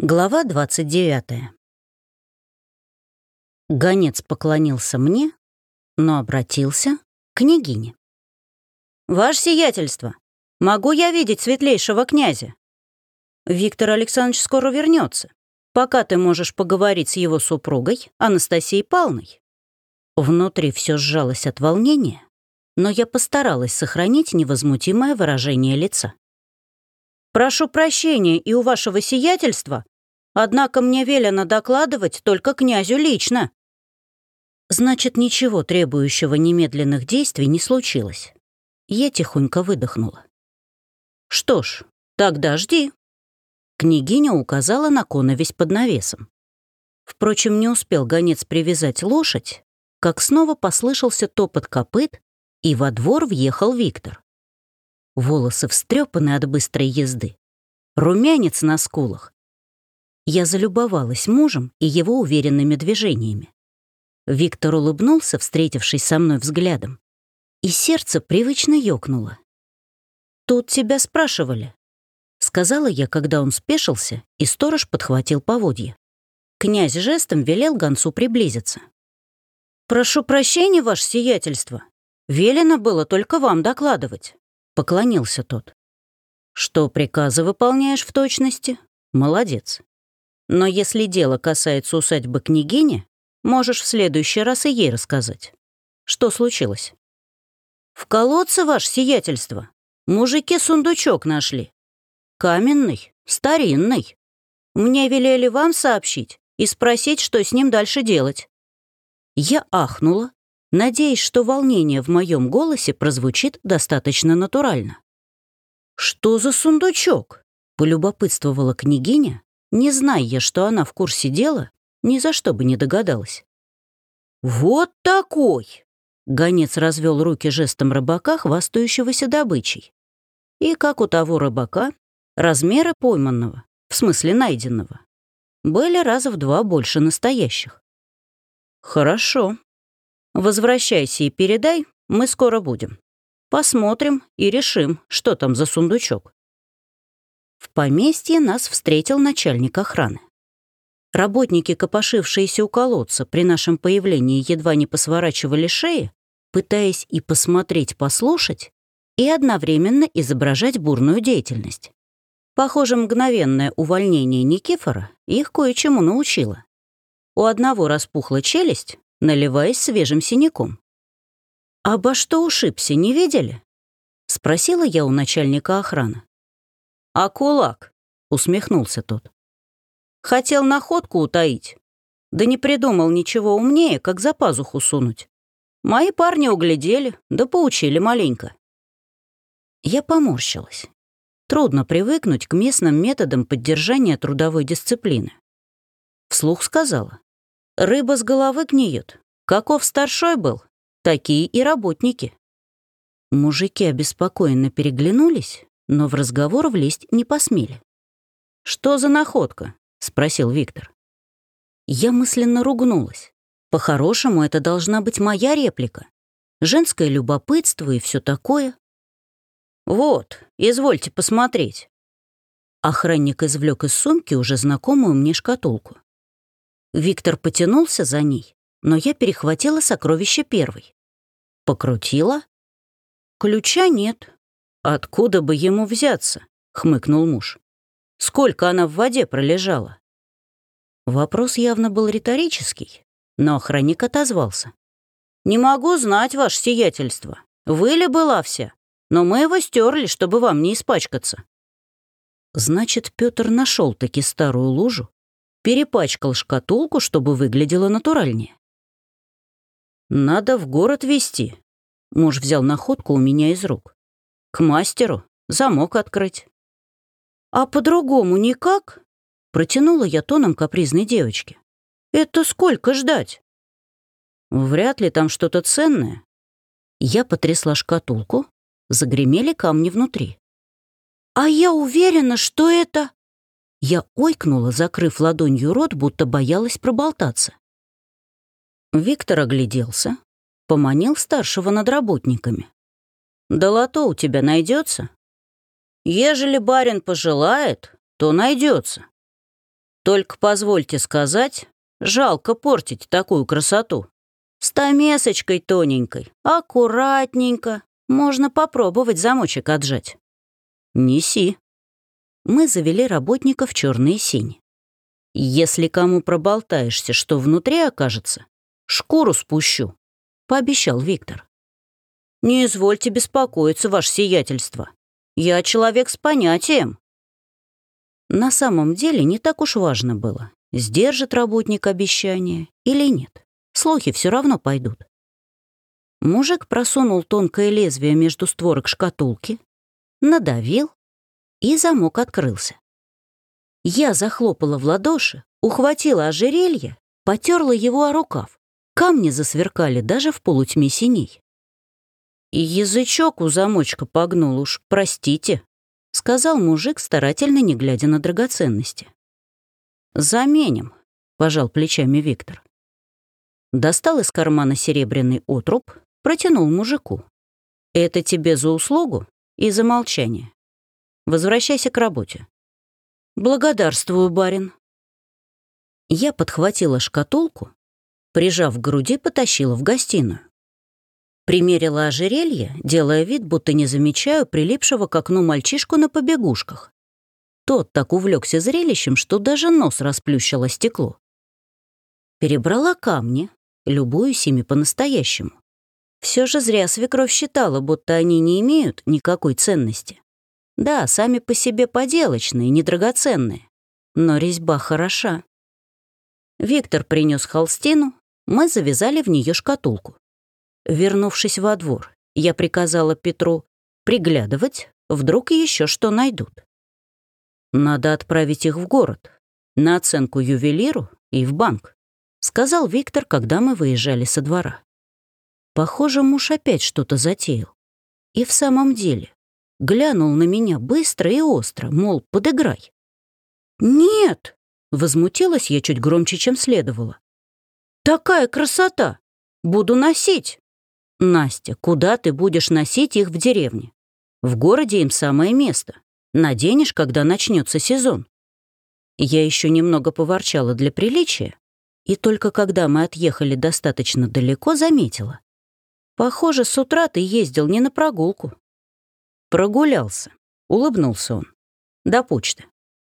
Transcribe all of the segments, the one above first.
Глава 29. Гонец поклонился мне, но обратился к княгине. «Ваше сиятельство, могу я видеть светлейшего князя? Виктор Александрович скоро вернется. Пока ты можешь поговорить с его супругой, Анастасией Павловной». Внутри все сжалось от волнения, но я постаралась сохранить невозмутимое выражение лица. Прошу прощения и у вашего сиятельства, однако мне велено докладывать только князю лично». Значит, ничего требующего немедленных действий не случилось. Я тихонько выдохнула. «Что ж, тогда жди». Княгиня указала на коновесь под навесом. Впрочем, не успел гонец привязать лошадь, как снова послышался топот копыт, и во двор въехал Виктор волосы встрепаны от быстрой езды, румянец на скулах. Я залюбовалась мужем и его уверенными движениями. Виктор улыбнулся, встретившись со мной взглядом, и сердце привычно ёкнуло. «Тут тебя спрашивали», — сказала я, когда он спешился, и сторож подхватил поводья. Князь жестом велел гонцу приблизиться. «Прошу прощения, ваше сиятельство. Велено было только вам докладывать». Поклонился тот. «Что приказы выполняешь в точности? Молодец. Но если дело касается усадьбы княгини, можешь в следующий раз и ей рассказать. Что случилось?» «В колодце, ваше сиятельство, мужики сундучок нашли. Каменный, старинный. Мне велели вам сообщить и спросить, что с ним дальше делать». Я ахнула, надеясь, что волнение в моем голосе прозвучит достаточно натурально. «Что за сундучок?» — полюбопытствовала княгиня, не зная, что она в курсе дела, ни за что бы не догадалась. «Вот такой!» — гонец развел руки жестом рыбака, хвастающегося добычей. И, как у того рыбака, размеры пойманного, в смысле найденного, были раза в два больше настоящих. «Хорошо», Возвращайся и передай, мы скоро будем. Посмотрим и решим, что там за сундучок. В поместье нас встретил начальник охраны. Работники, копошившиеся у колодца, при нашем появлении едва не посворачивали шеи, пытаясь и посмотреть, послушать, и одновременно изображать бурную деятельность. Похоже, мгновенное увольнение Никифора их кое-чему научило. У одного распухла челюсть, наливаясь свежим синяком. «Обо что ушибся, не видели?» — спросила я у начальника охраны. «А кулак?» — усмехнулся тот. «Хотел находку утаить, да не придумал ничего умнее, как за пазуху сунуть. Мои парни углядели, да поучили маленько». Я поморщилась. Трудно привыкнуть к местным методам поддержания трудовой дисциплины. Вслух сказала. Рыба с головы гниет. Каков старшой был, такие и работники. Мужики обеспокоенно переглянулись, но в разговор влезть не посмели. «Что за находка?» — спросил Виктор. Я мысленно ругнулась. По-хорошему, это должна быть моя реплика. Женское любопытство и все такое. «Вот, извольте посмотреть». Охранник извлек из сумки уже знакомую мне шкатулку. Виктор потянулся за ней, но я перехватила сокровище первой. Покрутила. Ключа нет. Откуда бы ему взяться? хмыкнул муж. Сколько она в воде пролежала? Вопрос явно был риторический, но охранник отозвался. «Не могу знать, ваше сиятельство. Вы ли была вся? Но мы его стерли, чтобы вам не испачкаться». Значит, Петр нашел таки старую лужу перепачкал шкатулку, чтобы выглядело натуральнее. «Надо в город везти», — муж взял находку у меня из рук. «К мастеру, замок открыть». «А по-другому никак?» — протянула я тоном капризной девочки. «Это сколько ждать?» «Вряд ли там что-то ценное». Я потрясла шкатулку, загремели камни внутри. «А я уверена, что это...» Я ойкнула, закрыв ладонью рот, будто боялась проболтаться. Виктор огляделся, поманил старшего над работниками. «Долото у тебя найдется? Ежели барин пожелает, то найдется. Только позвольте сказать, жалко портить такую красоту. Стамесочкой тоненькой, аккуратненько. Можно попробовать замочек отжать. Неси. Мы завели работников черные сини. Если кому проболтаешься, что внутри окажется, шкуру спущу, пообещал Виктор. Не извольте беспокоиться, ваше сиятельство. Я человек с понятием. На самом деле не так уж важно было, сдержит работник обещание или нет. Слухи все равно пойдут. Мужик просунул тонкое лезвие между створок шкатулки, надавил, и замок открылся. Я захлопала в ладоши, ухватила ожерелье, потерла его о рукав. Камни засверкали даже в полутьме синей. И язычок у замочка погнул уж, простите, сказал мужик, старательно не глядя на драгоценности. «Заменим», — пожал плечами Виктор. Достал из кармана серебряный отруб, протянул мужику. «Это тебе за услугу и за молчание. Возвращайся к работе». «Благодарствую, барин». Я подхватила шкатулку, прижав к груди, потащила в гостиную. Примерила ожерелье, делая вид, будто не замечаю прилипшего к окну мальчишку на побегушках. Тот так увлекся зрелищем, что даже нос расплющило стекло. Перебрала камни, любуюсь ими по-настоящему. Все же зря свекровь считала, будто они не имеют никакой ценности. Да, сами по себе поделочные, недрагоценные, но резьба хороша. Виктор принес холстину, мы завязали в нее шкатулку. Вернувшись во двор, я приказала Петру приглядывать, вдруг еще что найдут. Надо отправить их в город, на оценку ювелиру и в банк, сказал Виктор, когда мы выезжали со двора. Похоже, муж опять что-то затеял. И в самом деле, глянул на меня быстро и остро, мол, подыграй. «Нет!» — возмутилась я чуть громче, чем следовало. «Такая красота! Буду носить!» «Настя, куда ты будешь носить их в деревне? В городе им самое место. Наденешь, когда начнется сезон». Я еще немного поворчала для приличия, и только когда мы отъехали достаточно далеко, заметила. «Похоже, с утра ты ездил не на прогулку». «Прогулялся», — улыбнулся он. «До почты.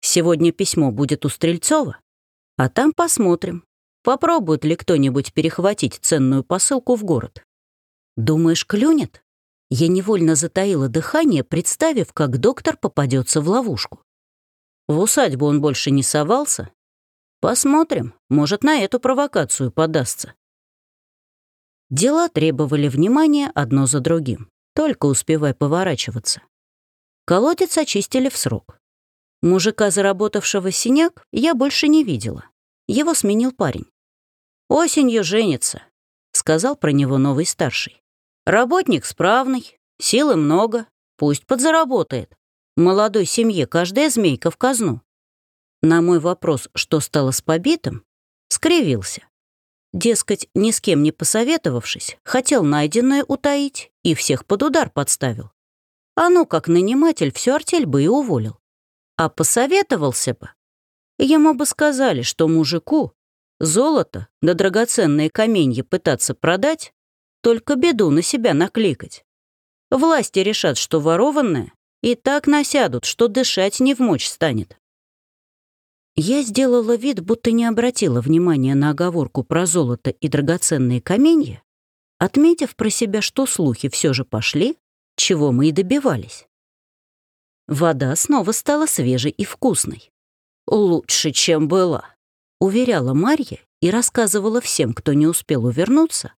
Сегодня письмо будет у Стрельцова, а там посмотрим, попробует ли кто-нибудь перехватить ценную посылку в город». Думаешь, клюнет? Я невольно затаила дыхание, представив, как доктор попадется в ловушку. В усадьбу он больше не совался. Посмотрим, может, на эту провокацию подастся. Дела требовали внимания одно за другим, только успевай поворачиваться. Колодец очистили в срок. Мужика, заработавшего синяк, я больше не видела. Его сменил парень. «Осенью женится», — сказал про него новый старший. Работник справный, силы много, пусть подзаработает. Молодой семье каждая змейка в казну. На мой вопрос, что стало с побитым, скривился. Дескать, ни с кем не посоветовавшись, хотел найденное утаить и всех под удар подставил. А ну, как наниматель, всю артель бы и уволил. А посоветовался бы. Ему бы сказали, что мужику золото на драгоценные каменья пытаться продать только беду на себя накликать. Власти решат, что ворованное, и так насядут, что дышать не в мочь станет. Я сделала вид, будто не обратила внимания на оговорку про золото и драгоценные каменья, отметив про себя, что слухи все же пошли, чего мы и добивались. Вода снова стала свежей и вкусной. «Лучше, чем была», — уверяла Марья и рассказывала всем, кто не успел увернуться,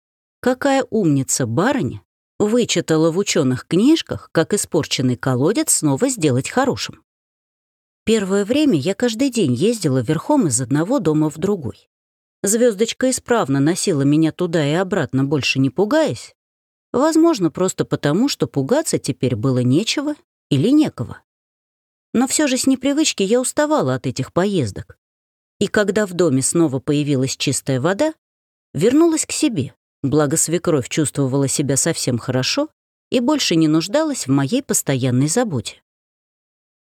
Какая умница барыня вычитала в ученых книжках, как испорченный колодец снова сделать хорошим. Первое время я каждый день ездила верхом из одного дома в другой. Звездочка исправно носила меня туда и обратно, больше не пугаясь. Возможно, просто потому, что пугаться теперь было нечего или некого. Но все же с непривычки я уставала от этих поездок. И когда в доме снова появилась чистая вода, вернулась к себе, Благо свекровь чувствовала себя совсем хорошо и больше не нуждалась в моей постоянной заботе.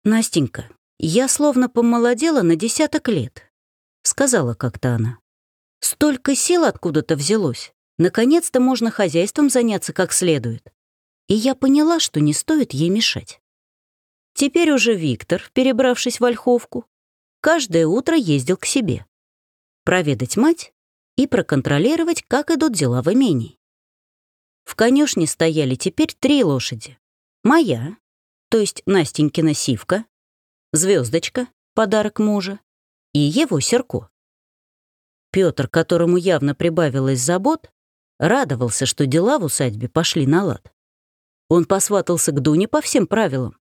«Настенька, «Я словно помолодела на десяток лет», — сказала как-то она. «Столько сил откуда-то взялось. Наконец-то можно хозяйством заняться как следует». И я поняла, что не стоит ей мешать. Теперь уже Виктор, перебравшись в Ольховку, каждое утро ездил к себе. Проведать мать и проконтролировать, как идут дела в имении. В конюшне стояли теперь три лошади. Моя, то есть Настенькина сивка, звездочка, подарок мужа, и его Серко. Петр, которому явно прибавилось забот, радовался, что дела в усадьбе пошли на лад. Он посватался к Дуне по всем правилам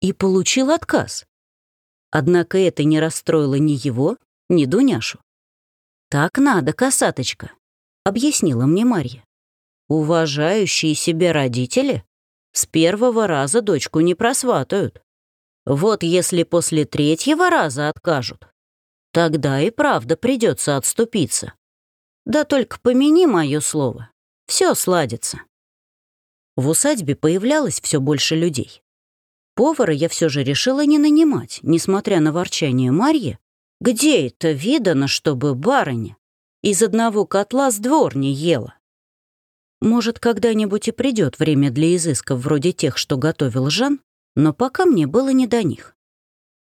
и получил отказ. Однако это не расстроило ни его, ни Дуняшу. «Так надо, косаточка», — объяснила мне Марья. «Уважающие себя родители с первого раза дочку не просватают. Вот если после третьего раза откажут, тогда и правда придется отступиться. Да только помяни мое слово, все сладится». В усадьбе появлялось все больше людей. Повара я все же решила не нанимать, несмотря на ворчание Марьи, где это видано, чтобы барыня из одного котла с двор не ела? Может, когда-нибудь и придет время для изысков вроде тех, что готовил Жан, но пока мне было не до них.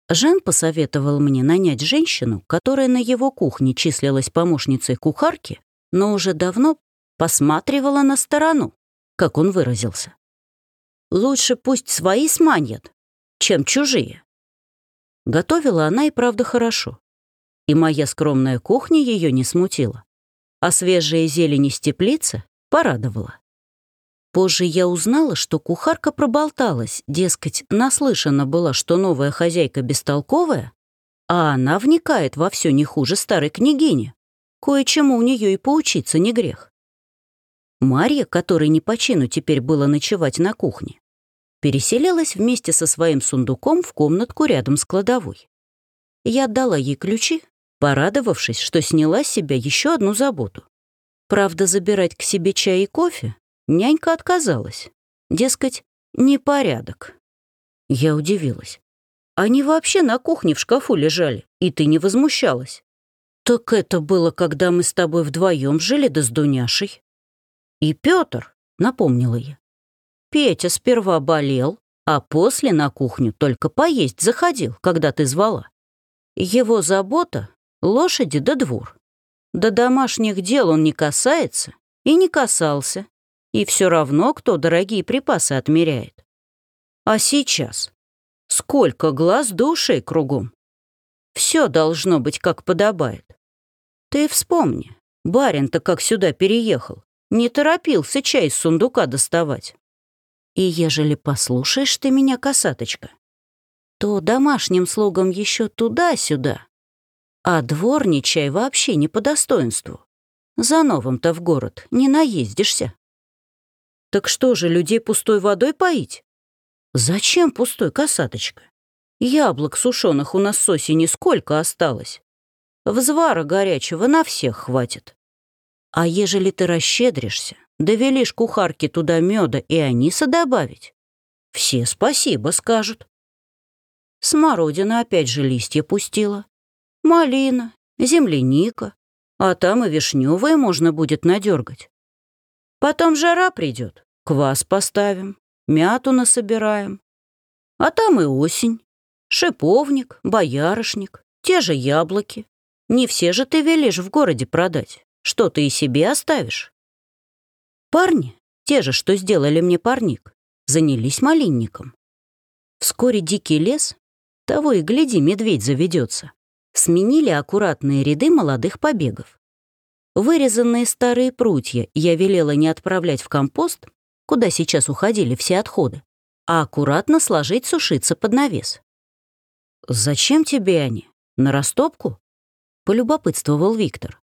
Жан посоветовал мне нанять женщину, которая на его кухне числилась помощницей кухарки, но уже давно посматривала на сторону, как он выразился. Лучше пусть свои сманят, чем чужие. Готовила она и правда хорошо. И моя скромная кухня ее не смутила. А свежая зелень из теплицы порадовала. Позже я узнала, что кухарка проболталась, дескать, наслышана была, что новая хозяйка бестолковая, а она вникает во все не хуже старой княгини. Кое-чему у нее и поучиться не грех. Марья, которой не по чину теперь было ночевать на кухне, переселилась вместе со своим сундуком в комнатку рядом с кладовой. Я отдала ей ключи, порадовавшись, что сняла с себя еще одну заботу. Правда, забирать к себе чай и кофе нянька отказалась. Дескать, непорядок. Я удивилась. Они вообще на кухне в шкафу лежали, и ты не возмущалась. Так это было, когда мы с тобой вдвоем жили, да с Дуняшей. И Петр, напомнила я. Петя сперва болел, а после на кухню только поесть заходил, когда ты звала. Его забота — лошади да двор. До домашних дел он не касается и не касался, и все равно кто дорогие припасы отмеряет. А сейчас сколько глаз до ушей кругом. Все должно быть как подобает. Ты вспомни, барин-то как сюда переехал, не торопился чай из сундука доставать. И ежели послушаешь ты меня, косаточка, то домашним слугам еще туда-сюда, а дворничай вообще не по достоинству. За новым-то в город не наездишься. Так что же, людей пустой водой поить? Зачем пустой, косаточка? Яблок сушеных у нас с осени сколько осталось? Взвара горячего на всех хватит. А ежели ты расщедришься, да велишь кухарке туда меда и аниса добавить, все спасибо скажут. Смородина опять же листья пустила. Малина, земляника, а там и вишневые можно будет надергать. Потом жара придет, квас поставим, мяту насобираем. А там и осень, шиповник, боярышник, те же яблоки. Не все же ты велишь в городе продать, что ты и себе оставишь. Парни, те же, что сделали мне парник, занялись малинником. Вскоре дикий лес, того и гляди, медведь заведется, сменили аккуратные ряды молодых побегов. Вырезанные старые прутья я велела не отправлять в компост, куда сейчас уходили все отходы, а аккуратно сложить сушиться под навес. «Зачем тебе они? На растопку?» — полюбопытствовал Виктор.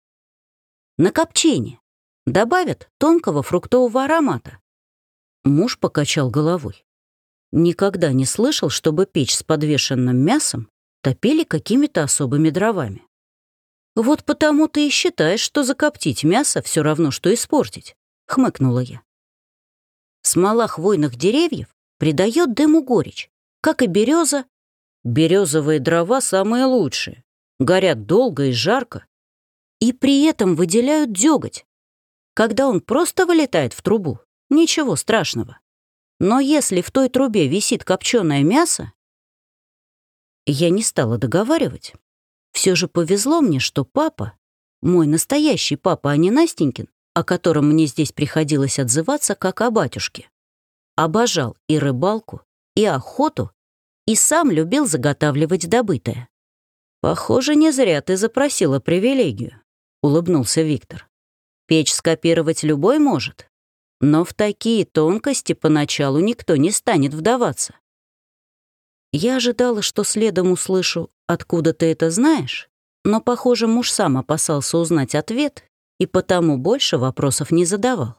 «На копчение. Добавят тонкого фруктового аромата. Муж покачал головой. Никогда не слышал, чтобы печь с подвешенным мясом топили какими-то особыми дровами. «Вот потому ты и считаешь, что закоптить мясо все равно, что испортить», — хмыкнула я. Смола хвойных деревьев придает дыму горечь, как и береза. Березовые дрова самые лучшие, горят долго и жарко, и при этом выделяют деготь. Когда он просто вылетает в трубу, ничего страшного. Но если в той трубе висит копченое мясо... Я не стала договаривать. Все же повезло мне, что папа, мой настоящий папа, а не Настенькин, о котором мне здесь приходилось отзываться как о батюшке, обожал и рыбалку, и охоту, и сам любил заготавливать добытое. «Похоже, не зря ты запросила привилегию», — улыбнулся Виктор. «Печь скопировать любой может, но в такие тонкости поначалу никто не станет вдаваться. Я ожидала, что следом услышу «Откуда ты это знаешь?», но, похоже, муж сам опасался узнать ответ и потому больше вопросов не задавал.